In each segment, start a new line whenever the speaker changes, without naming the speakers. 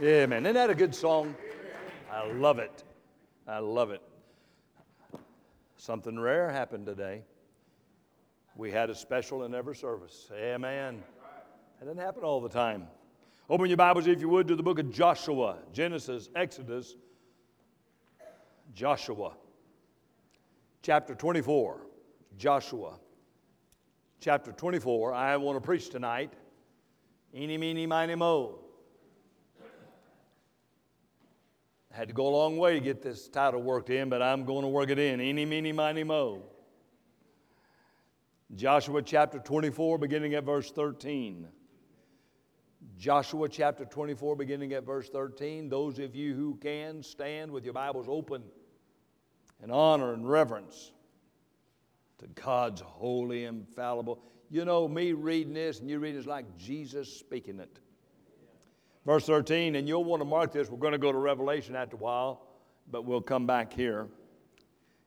Yeah, man. Isn't that a good song? I love it. I love it. Something rare happened today. We had a special in every service. Amen. That doesn't happen all the time. Open your Bibles, if you would, to the book of Joshua Genesis, Exodus, Joshua, chapter 24. Joshua, chapter 24. I want to preach tonight. Eeny, meeny, miny, mo. I had to go a long way to get this title worked in, but I'm going to work it in. Any, meeny, miny, mo. Joshua chapter 24, beginning at verse 13. Joshua chapter 24, beginning at verse 13. Those of you who can stand with your Bibles open in honor and reverence to God's holy, infallible. You know, me reading this and you reading it's like Jesus speaking it. Verse 13, and you'll want to mark this. We're going to go to Revelation after a while, but we'll come back here.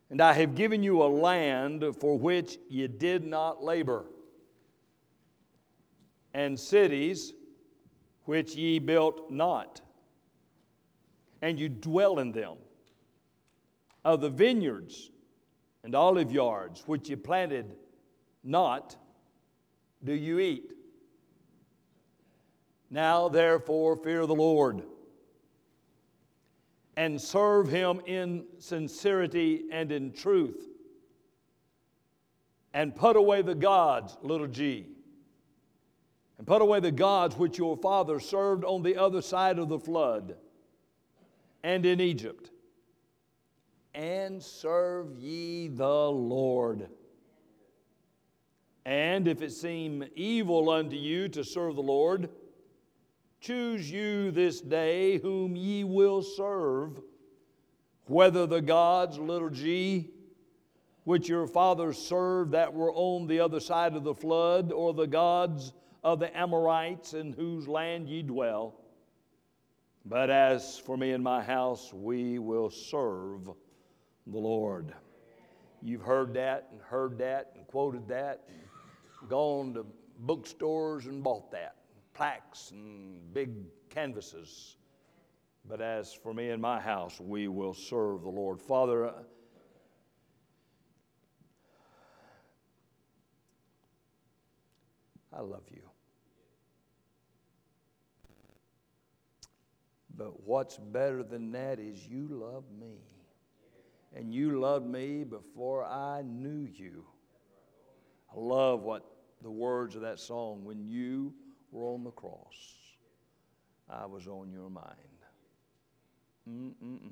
And I have given you a land for which you did not labor, and cities which ye built not, and you dwell in them, of the vineyards and olive yards which ye planted not, do you eat. Now, therefore, fear the Lord and serve him in sincerity and in truth. And put away the gods, little g, and put away the gods which your father served on the other side of the flood and in Egypt, and serve ye the Lord. And if it seem evil unto you to serve the Lord, Choose you this day whom ye will serve, whether the gods, little g, which your fathers served that were on the other side of the flood, or the gods of the Amorites in whose land ye dwell. But as for me and my house, we will serve the Lord. You've heard that and heard that and quoted that, and gone to bookstores and bought that plaques and big canvases. But as for me and my house, we will serve the Lord. Father, uh, I love you. But what's better than that is you love me. And you loved me before I knew you. I love what the words of that song, when you were on the cross, I was on your mind. Mm-mm-mm.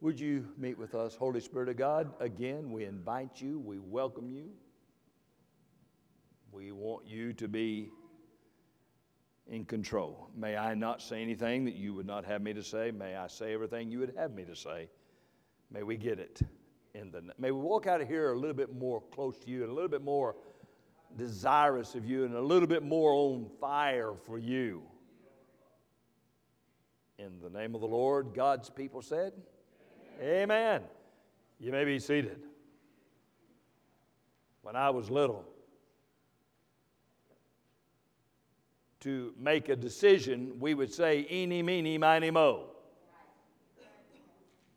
Would you meet with us, Holy Spirit of God? Again, we invite you, we welcome you. We want you to be in control. May I not say anything that you would not have me to say. May I say everything you would have me to say. May we get it in the may we walk out of here a little bit more close to you and a little bit more desirous of you and a little bit more on fire for you. In the name of the Lord, God's people said, Amen. Amen. You may be seated. When I was little, to make a decision, we would say, eeny, meeny, miny, mo.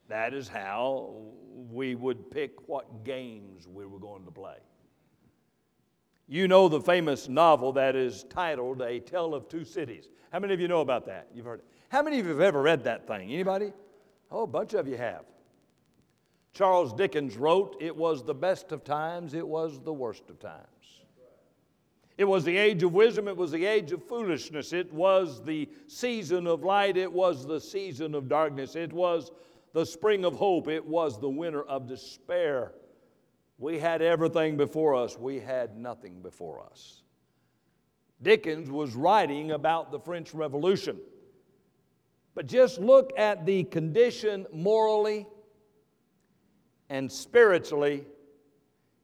That is how we would pick what games we were going to play. You know the famous novel that is titled A Tale of Two Cities. How many of you know about that? You've heard it. How many of you have ever read that thing? Anybody? Oh, a bunch of you have. Charles Dickens wrote, It was the best of times, it was the worst of times. It was the age of wisdom, it was the age of foolishness, it was the season of light, it was the season of darkness, it was the spring of hope, it was the winter of despair. We had everything before us, we had nothing before us. Dickens was writing about the French Revolution. But just look at the condition morally and spiritually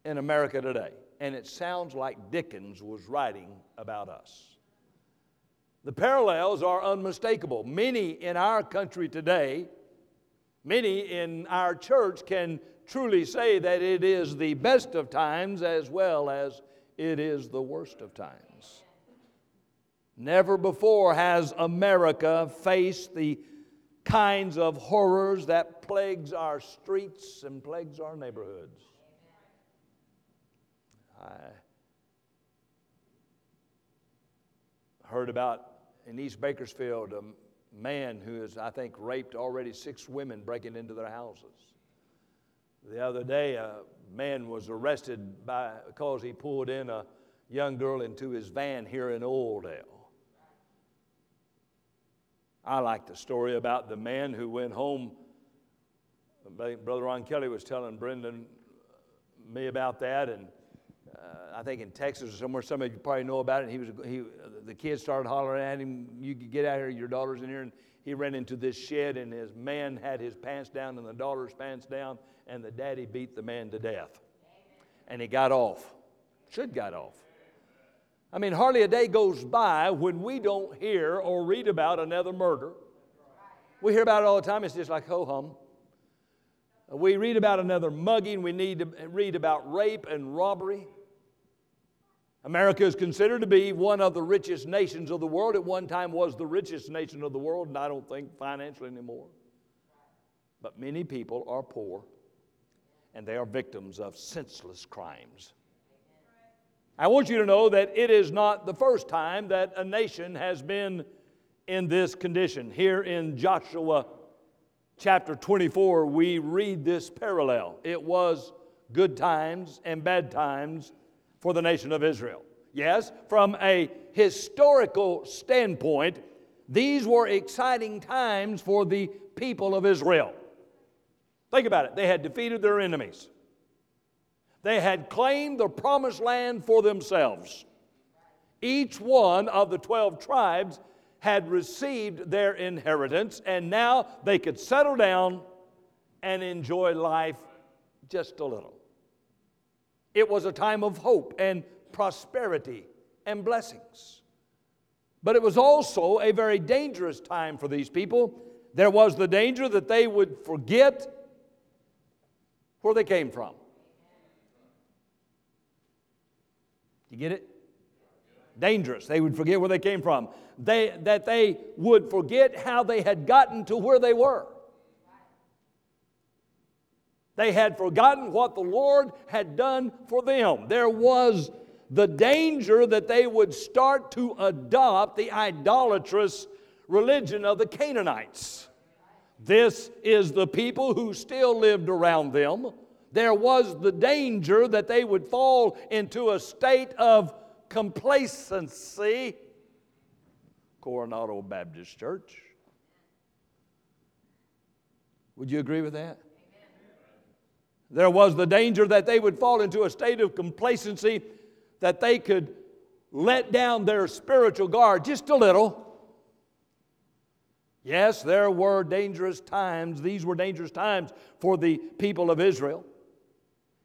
in America today. And it sounds like Dickens was writing about us. The parallels are unmistakable. Many in our country today, many in our church can truly say that it is the best of times as well as it is the worst of times. Never before has America faced the kinds of horrors that plagues our streets and plagues our neighborhoods. I heard about in East Bakersfield a man who has, I think, raped already six women breaking into their houses. The other day, a man was arrested by, because he pulled in a young girl into his van here in Oildale. I like the story about the man who went home. Brother Ron Kelly was telling Brendan me about that, and uh, I think in Texas or somewhere, some of you probably know about it. He was he, the kids started hollering at him, "You get out here! Your daughter's in here!" And he ran into this shed, and his man had his pants down and the daughter's pants down, and the daddy beat the man to death. And he got off. Should got off. I mean, hardly a day goes by when we don't hear or read about another murder. We hear about it all the time. It's just like ho hum. We read about another mugging. We need to read about rape and robbery. America is considered to be one of the richest nations of the world. At one time was the richest nation of the world, and I don't think financially anymore. But many people are poor, and they are victims of senseless crimes. I want you to know that it is not the first time that a nation has been in this condition. Here in Joshua chapter 24, we read this parallel. It was good times and bad times for the nation of Israel. Yes, from a historical standpoint, these were exciting times for the people of Israel. Think about it. They had defeated their enemies. They had claimed the promised land for themselves. Each one of the 12 tribes had received their inheritance, and now they could settle down and enjoy life just a little. It was a time of hope and prosperity and blessings. But it was also a very dangerous time for these people. There was the danger that they would forget where they came from. You get it? Dangerous. They would forget where they came from. They, that they would forget how they had gotten to where they were. They had forgotten what the Lord had done for them. There was the danger that they would start to adopt the idolatrous religion of the Canaanites. This is the people who still lived around them there was the danger that they would fall into a state of complacency. Coronado Baptist Church. Would you agree with that? There was the danger that they would fall into a state of complacency, that they could let down their spiritual guard just a little. Yes, there were dangerous times. These were dangerous times for the people of Israel.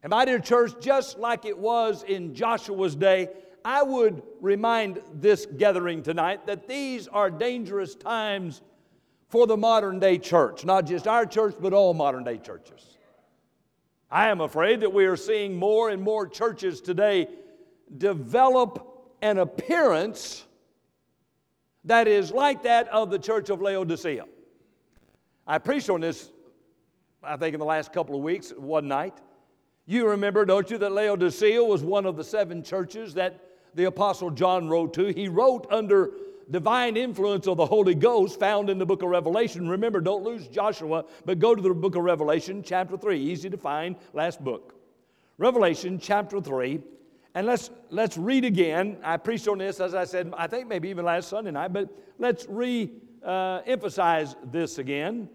And my dear church, just like it was in Joshua's day, I would remind this gathering tonight that these are dangerous times for the modern day church, not just our church, but all modern day churches. I am afraid that we are seeing more and more churches today develop an appearance that is like that of the church of Laodicea. I preached on this, I think, in the last couple of weeks, one night. You remember, don't you, that Laodicea was one of the seven churches that the Apostle John wrote to. He wrote under divine influence of the Holy Ghost found in the book of Revelation. Remember, don't lose Joshua, but go to the book of Revelation, chapter 3. Easy to find, last book. Revelation, chapter 3. And let's, let's read again. I preached on this, as I said, I think maybe even last Sunday night, but let's re uh, emphasize this again.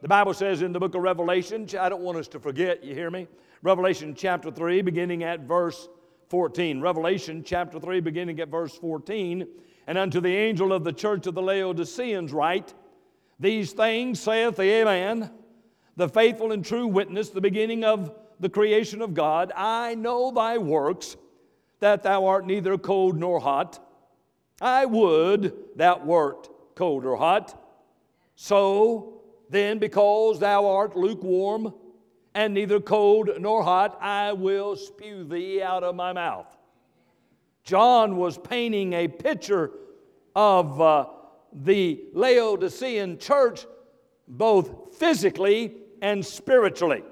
The Bible says in the book of Revelation, I don't want us to forget, you hear me? Revelation chapter 3, beginning at verse 14. Revelation chapter 3, beginning at verse 14. And unto the angel of the church of the Laodiceans write, These things saith the Amen, the faithful and true witness, the beginning of the creation of God. I know thy works, that thou art neither cold nor hot. I would thou wert cold or hot. So then, because thou art lukewarm, and neither cold nor hot, I will spew thee out of my mouth. John was painting a picture of uh, the Laodicean church, both physically and spiritually.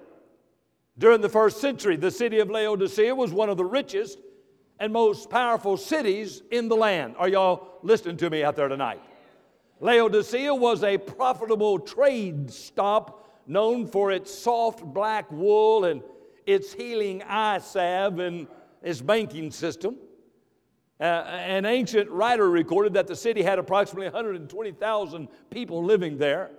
During the first century, the city of Laodicea was one of the richest and most powerful cities in the land. Are y'all listening to me out there tonight? Laodicea was a profitable trade stop known for its soft black wool and its healing eye salve and its banking system. Uh, an ancient writer recorded that the city had approximately 120,000 people living there.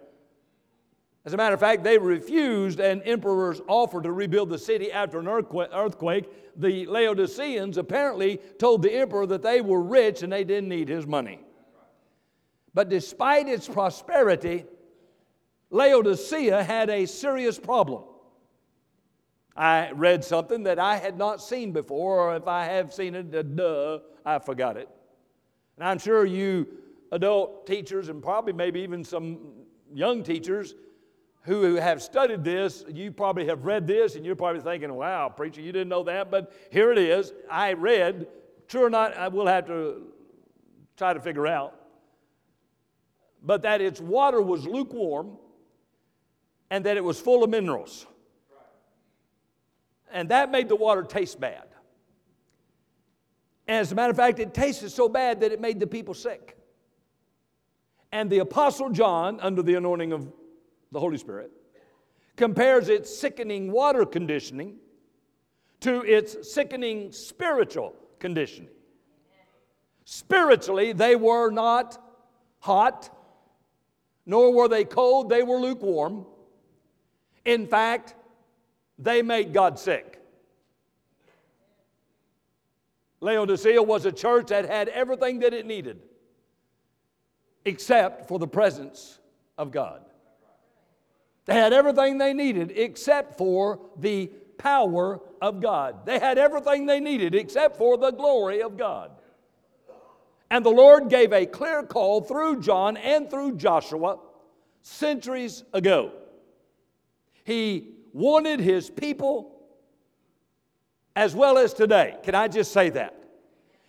As a matter of fact, they refused an emperor's offer to rebuild the city after an earthquake. The Laodiceans apparently told the emperor that they were rich and they didn't need his money. But despite its prosperity, Laodicea had a serious problem. I read something that I had not seen before, or if I have seen it, uh, duh, I forgot it. And I'm sure you adult teachers, and probably maybe even some young teachers who have studied this, you probably have read this, and you're probably thinking, wow, preacher, you didn't know that. But here it is. I read, true or not, I will have to try to figure out. But that its water was lukewarm and that it was full of minerals and that made the water taste bad. And As a matter of fact, it tasted so bad that it made the people sick. And the Apostle John, under the anointing of the Holy Spirit, compares its sickening water conditioning to its sickening spiritual conditioning. Spiritually, they were not hot, nor were they cold, they were lukewarm. In fact, they made God sick. Laodicea was a church that had everything that it needed except for the presence of God. They had everything they needed except for the power of God. They had everything they needed except for the glory of God. And the Lord gave a clear call through John and through Joshua centuries ago. He wanted his people as well as today. Can I just say that?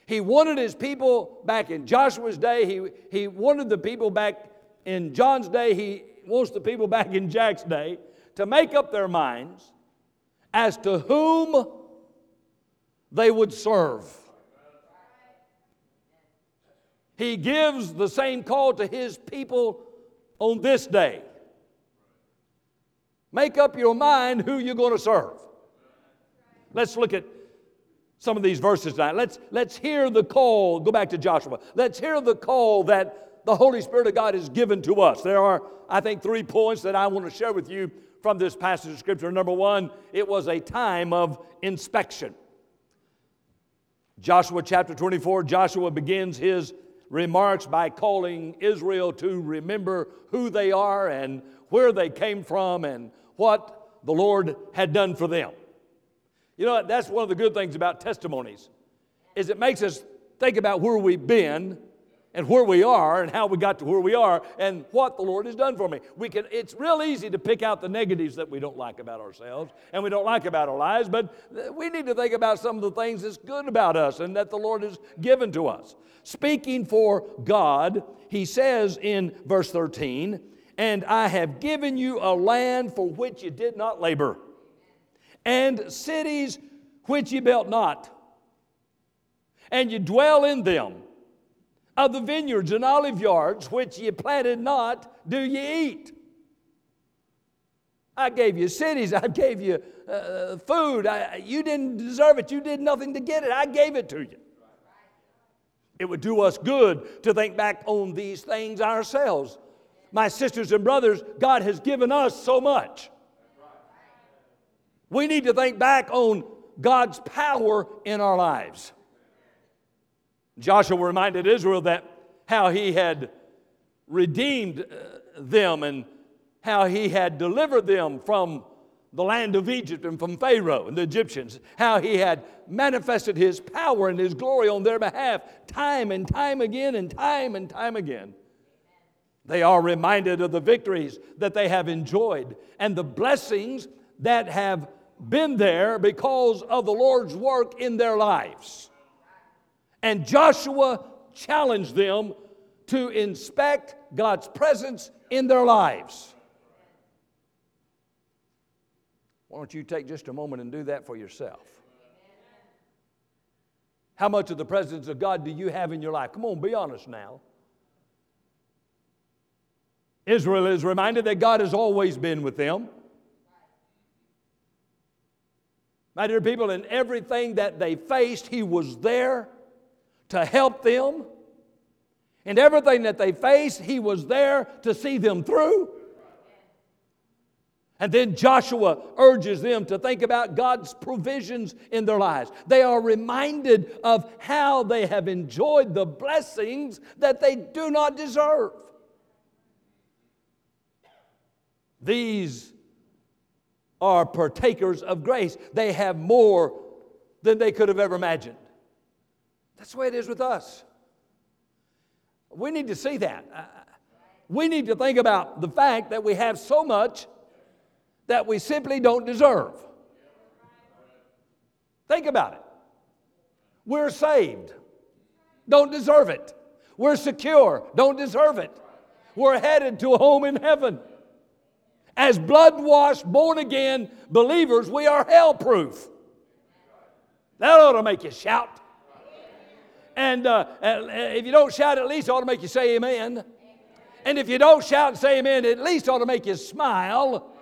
He wanted his people back in Joshua's day. He, he wanted the people back in John's day. He wants the people back in Jack's day to make up their minds as to whom they would serve. He gives the same call to his people on this day. Make up your mind who you're going to serve. Let's look at some of these verses tonight. Let's, let's hear the call. Go back to Joshua. Let's hear the call that the Holy Spirit of God has given to us. There are, I think, three points that I want to share with you from this passage of Scripture. Number one, it was a time of inspection. Joshua chapter 24, Joshua begins his remarks by calling Israel to remember who they are and where they came from and what the Lord had done for them. You know, that's one of the good things about testimonies is it makes us think about where we've been and where we are and how we got to where we are and what the Lord has done for me. We can it's real easy to pick out the negatives that we don't like about ourselves and we don't like about our lives, but we need to think about some of the things that's good about us and that the Lord has given to us. Speaking for God, he says in verse 13, and I have given you a land for which you did not labor, and cities which you built not, and you dwell in them. Of the vineyards and olive yards which ye planted not, do ye eat. I gave you cities, I gave you uh, food. I, you didn't deserve it, you did nothing to get it. I gave it to you. It would do us good to think back on these things ourselves my sisters and brothers, God has given us so much. We need to think back on God's power in our lives. Joshua reminded Israel that how he had redeemed uh, them and how he had delivered them from the land of Egypt and from Pharaoh and the Egyptians, how he had manifested his power and his glory on their behalf time and time again and time and time again. They are reminded of the victories that they have enjoyed and the blessings that have been there because of the Lord's work in their lives. And Joshua challenged them to inspect God's presence in their lives. Why don't you take just a moment and do that for yourself? How much of the presence of God do you have in your life? Come on, be honest now. Israel is reminded that God has always been with them. My dear people, in everything that they faced, He was there to help them. In everything that they faced, He was there to see them through. And then Joshua urges them to think about God's provisions in their lives. They are reminded of how they have enjoyed the blessings that they do not deserve. These are partakers of grace. They have more than they could have ever imagined. That's the way it is with us. We need to see that. Uh, we need to think about the fact that we have so much that we simply don't deserve. Think about it. We're saved, don't deserve it. We're secure, don't deserve it. We're headed to a home in heaven. As blood washed, born again believers, we are hell proof. That ought to make you shout. And uh, if you don't shout, at least it ought to make you say amen. And if you don't shout and say amen, at least ought to make you smile.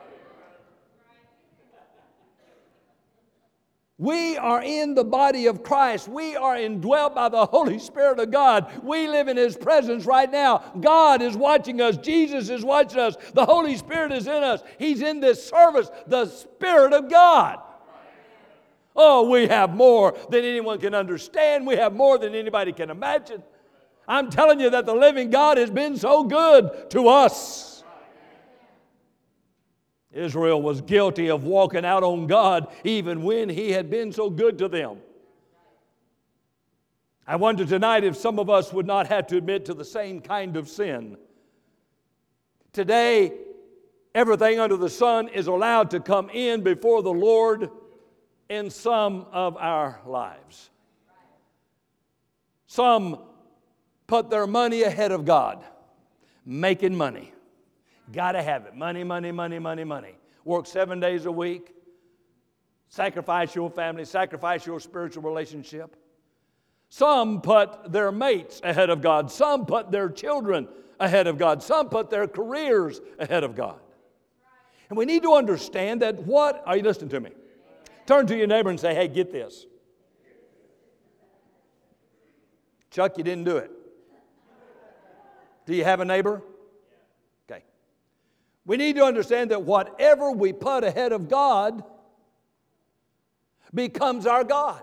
We are in the body of Christ. We are indwelt by the Holy Spirit of God. We live in His presence right now. God is watching us. Jesus is watching us. The Holy Spirit is in us. He's in this service, the Spirit of God. Oh, we have more than anyone can understand. We have more than anybody can imagine. I'm telling you that the living God has been so good to us. Israel was guilty of walking out on God even when He had been so good to them. I wonder tonight if some of us would not have to admit to the same kind of sin. Today, everything under the sun is allowed to come in before the Lord in some of our lives. Some put their money ahead of God, making money. Got to have it. Money, money, money, money, money. Work seven days a week. Sacrifice your family, sacrifice your spiritual relationship. Some put their mates ahead of God. Some put their children ahead of God. Some put their careers ahead of God. And we need to understand that what, are you listening to me? Turn to your neighbor and say, hey, get this. Chuck, you didn't do it. Do you have a neighbor? We need to understand that whatever we put ahead of God becomes our God.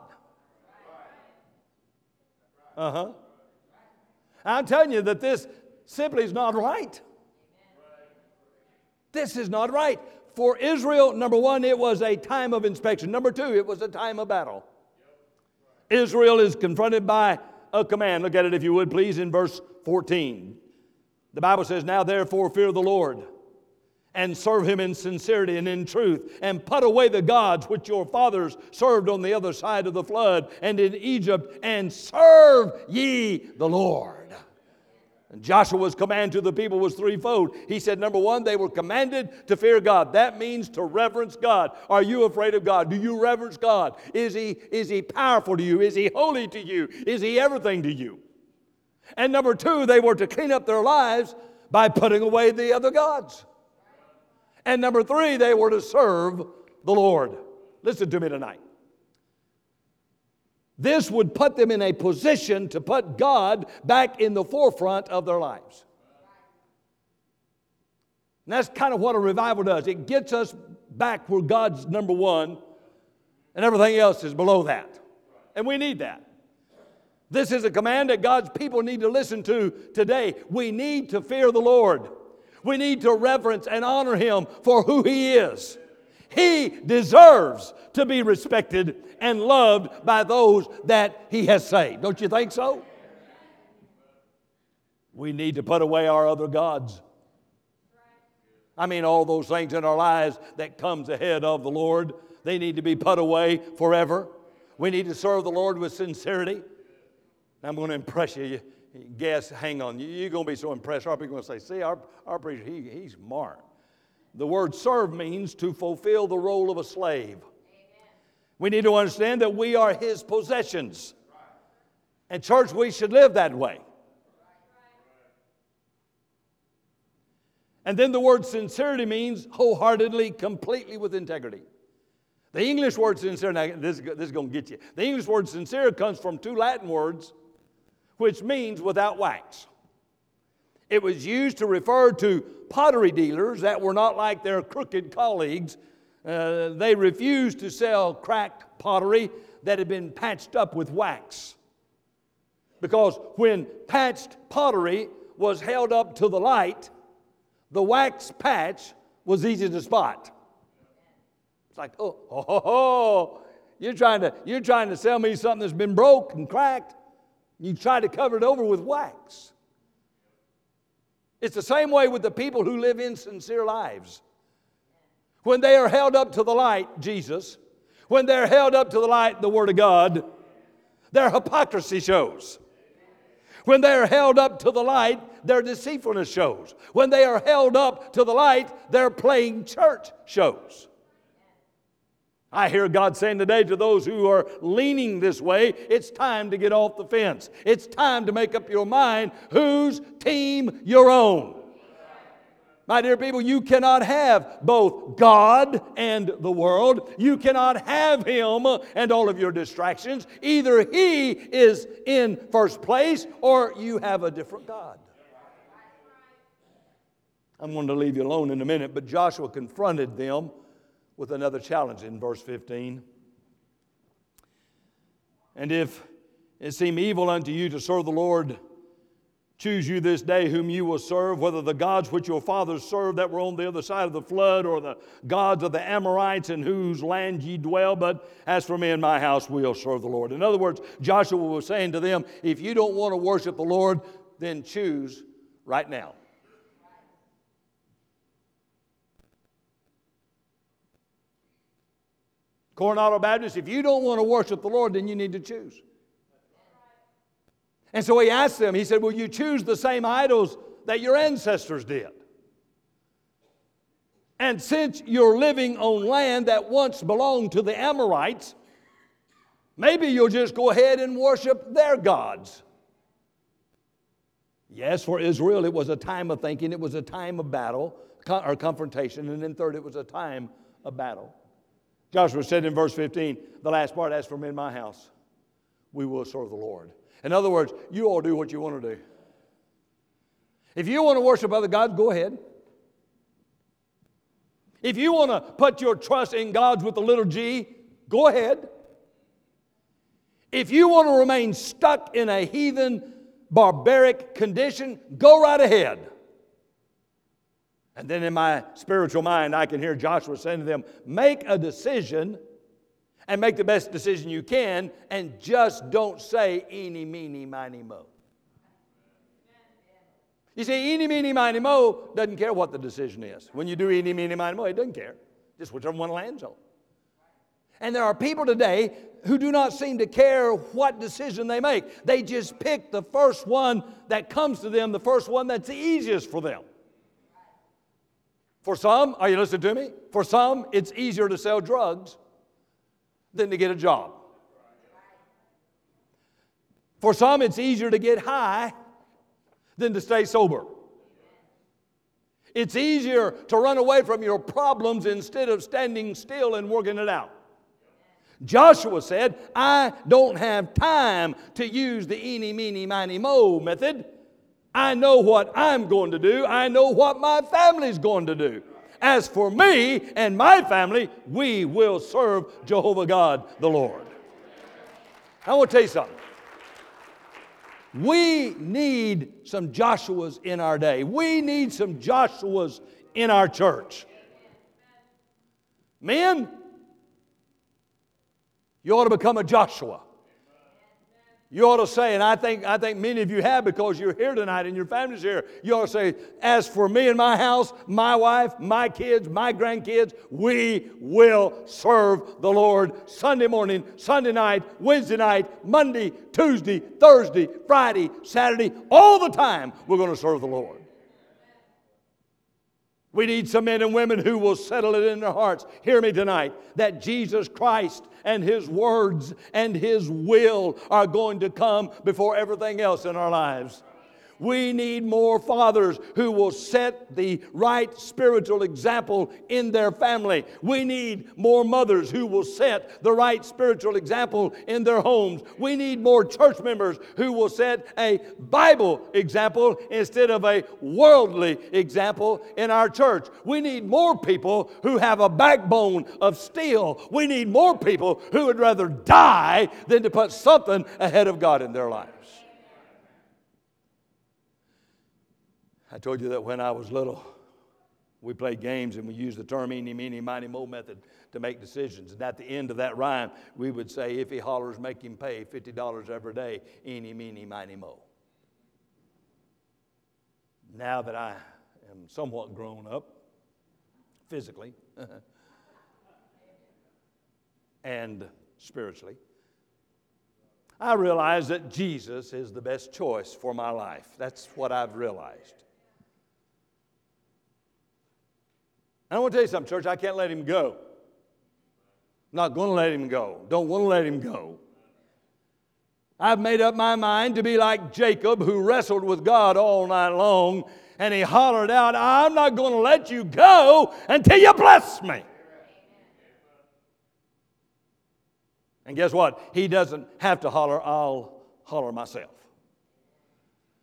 Uh huh. I'm telling you that this simply is not right. This is not right. For Israel, number one, it was a time of inspection. Number two, it was a time of battle. Israel is confronted by a command. Look at it, if you would, please, in verse 14. The Bible says, Now therefore fear the Lord and serve him in sincerity and in truth, and put away the gods which your fathers served on the other side of the flood and in Egypt, and serve ye the Lord. And Joshua's command to the people was threefold. He said, number one, they were commanded to fear God. That means to reverence God. Are you afraid of God? Do you reverence God? Is he, is he powerful to you? Is he holy to you? Is he everything to you? And number two, they were to clean up their lives by putting away the other gods. And number three, they were to serve the Lord. Listen to me tonight. This would put them in a position to put God back in the forefront of their lives. And that's kind of what a revival does. It gets us back where God's number one, and everything else is below that. And we need that. This is a command that God's people need to listen to today. We need to fear the Lord. We need to reverence and honor him for who he is. He deserves to be respected and loved by those that he has saved. Don't you think so? We need to put away our other gods. I mean, all those things in our lives that comes ahead of the Lord, they need to be put away forever. We need to serve the Lord with sincerity. I'm going to impress you. Guess, hang on, you're going to be so impressed. Our people are going to say, see, our, our preacher, he, he's smart. The word serve means to fulfill the role of a slave. We need to understand that we are his possessions. And, church, we should live that way. And then the word sincerity means wholeheartedly, completely with integrity. The English word sincere, now this, this is going to get you. The English word sincere comes from two Latin words, which means without wax. It was used to refer to pottery dealers that were not like their crooked colleagues. Uh, they refused to sell cracked pottery that had been patched up with wax. Because when patched pottery was held up to the light, the wax patch was easy to spot. It's like, oh, oh, oh, oh, you're trying to you're trying to sell me something that's been broke and cracked. You try to cover it over with wax. It's the same way with the people who live insincere lives. When they are held up to the light, Jesus, when they're held up to the light, the Word of God, their hypocrisy shows. When they are held up to the light, their deceitfulness shows. When they are held up to the light, their playing church shows. I hear God saying today to those who are leaning this way, it's time to get off the fence. It's time to make up your mind whose team you're on. My dear people, you cannot have both God and the world. You cannot have Him and all of your distractions. Either He is in first place or you have a different God. I'm going to leave you alone in a minute, but Joshua confronted them with another challenge in verse 15. And if it seem evil unto you to serve the Lord, choose you this day whom you will serve, whether the gods which your fathers served that were on the other side of the flood, or the gods of the Amorites in whose land ye dwell. But as for me and my house, we'll serve the Lord. In other words, Joshua was saying to them, if you don't want to worship the Lord, then choose right now. Coronado Baptist, if you don't want to worship the Lord, then you need to choose. And so he asked them, he said, Will you choose the same idols that your ancestors did? And since you're living on land that once belonged to the Amorites, maybe you'll just go ahead and worship their gods. Yes, for Israel, it was a time of thinking, it was a time of battle or confrontation, and then third, it was a time of battle. Joshua said in verse 15, the last part, as for me in my house, we will serve the Lord. In other words, you all do what you want to do. If you want to worship other gods, go ahead. If you want to put your trust in gods with a little g, go ahead. If you want to remain stuck in a heathen, barbaric condition, go right ahead. And then in my spiritual mind, I can hear Joshua saying to them, Make a decision and make the best decision you can, and just don't say eeny, meeny, miny, mo. You see, eeny, meeny, miny, mo doesn't care what the decision is. When you do eeny, meeny, miny, mo, it doesn't care. Just whichever one lands on. And there are people today who do not seem to care what decision they make. They just pick the first one that comes to them, the first one that's the easiest for them. For some, are you listening to me? For some, it's easier to sell drugs than to get a job. For some, it's easier to get high than to stay sober. It's easier to run away from your problems instead of standing still and working it out. Joshua said, I don't have time to use the eeny, meeny, miny, mo method. I know what I'm going to do. I know what my family's going to do. As for me and my family, we will serve Jehovah God the Lord. I want to tell you something. We need some Joshuas in our day. We need some Joshuas in our church. Men, you ought to become a Joshua. You ought to say, and I think, I think many of you have because you're here tonight and your family's here. You ought to say, as for me and my house, my wife, my kids, my grandkids, we will serve the Lord Sunday morning, Sunday night, Wednesday night, Monday, Tuesday, Thursday, Friday, Saturday, all the time we're going to serve the Lord. We need some men and women who will settle it in their hearts. Hear me tonight that Jesus Christ and His words and His will are going to come before everything else in our lives. We need more fathers who will set the right spiritual example in their family. We need more mothers who will set the right spiritual example in their homes. We need more church members who will set a Bible example instead of a worldly example in our church. We need more people who have a backbone of steel. We need more people who would rather die than to put something ahead of God in their lives. I told you that when I was little, we played games and we used the term eeny, meeny, miny, mo method to make decisions. And at the end of that rhyme, we would say, if he hollers, make him pay $50 every day, eeny, meeny, miny, mo. Now that I am somewhat grown up, physically and spiritually, I realize that Jesus is the best choice for my life. That's what I've realized. I want to tell you something, church. I can't let him go. I'm not going to let him go. Don't want to let him go. I've made up my mind to be like Jacob, who wrestled with God all night long, and he hollered out, I'm not going to let you go until you bless me. And guess what? He doesn't have to holler, I'll holler myself.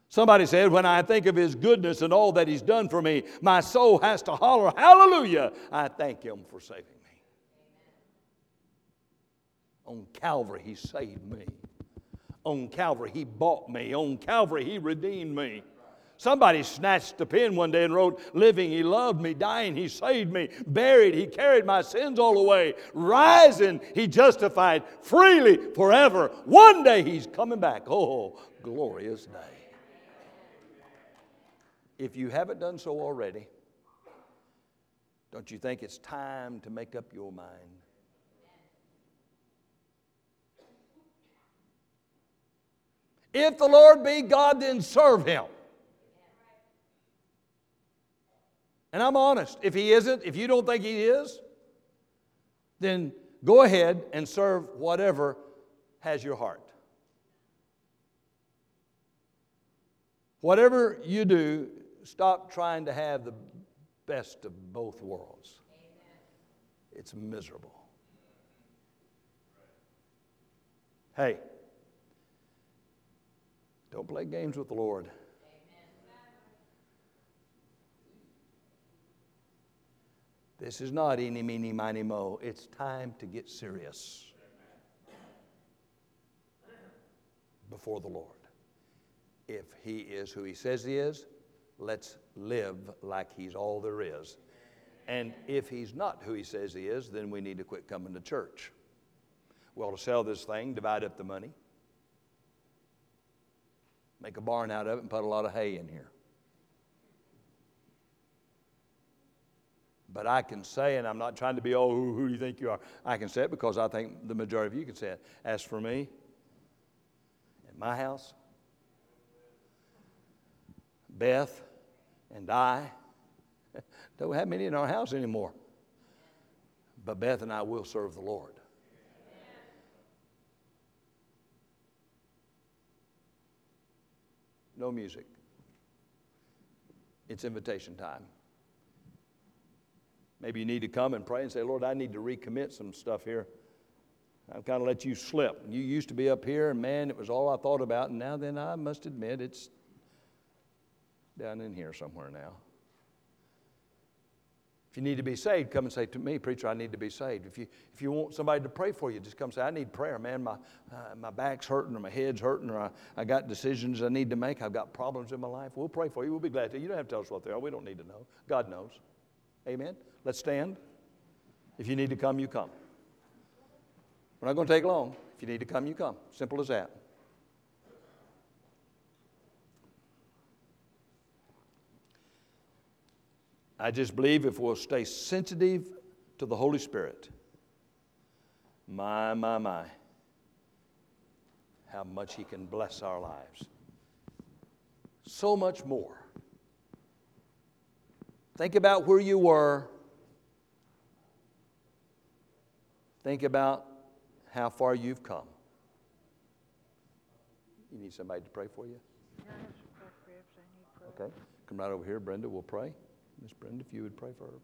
Somebody said, When I think of his goodness and all that he's done for me, my soul has to holler, Hallelujah! I thank him for saving me. On Calvary, he saved me. On Calvary, he bought me. On Calvary, he redeemed me. Somebody snatched a pen one day and wrote, Living, he loved me. Dying, he saved me. Buried, he carried my sins all away. Rising, he justified freely forever. One day, he's coming back. Oh, glorious day. If you haven't done so already, don't you think it's time to make up your mind? If the Lord be God, then serve him. And I'm honest. If he isn't, if you don't think he is, then go ahead and serve whatever has your heart. Whatever you do, stop trying to have the best of both worlds. Amen. It's miserable. Hey, don't play games with the Lord. This is not eeny, meeny, miny, mo. It's time to get serious before the Lord. If He is who He says He is, Let's live like he's all there is. And if he's not who he says he is, then we need to quit coming to church. We ought to sell this thing, divide up the money, make a barn out of it, and put a lot of hay in here. But I can say, and I'm not trying to be, oh, who, who do you think you are? I can say it because I think the majority of you can say it. As for me, in my house, Beth, and I don't have many in our house anymore. But Beth and I will serve the Lord. No music. It's invitation time. Maybe you need to come and pray and say, Lord, I need to recommit some stuff here. I've kind of let you slip. You used to be up here, and man, it was all I thought about, and now then I must admit it's down in here somewhere now. If you need to be saved, come and say to me, Preacher, I need to be saved. If you, if you want somebody to pray for you, just come say, I need prayer, man. My, uh, my back's hurting or my head's hurting or I, I got decisions I need to make. I've got problems in my life. We'll pray for you. We'll be glad to. You don't have to tell us what they are. We don't need to know. God knows. Amen. Let's stand. If you need to come, you come. We're not going to take long. If you need to come, you come. Simple as that. I just believe if we'll stay sensitive to the Holy Spirit, my, my, my, how much He can bless our lives. So much more. Think about where you were. Think about how far you've come. You need somebody to pray for you? Okay. Come right over here, Brenda. We'll pray. Miss Brenda, if you would pray for her.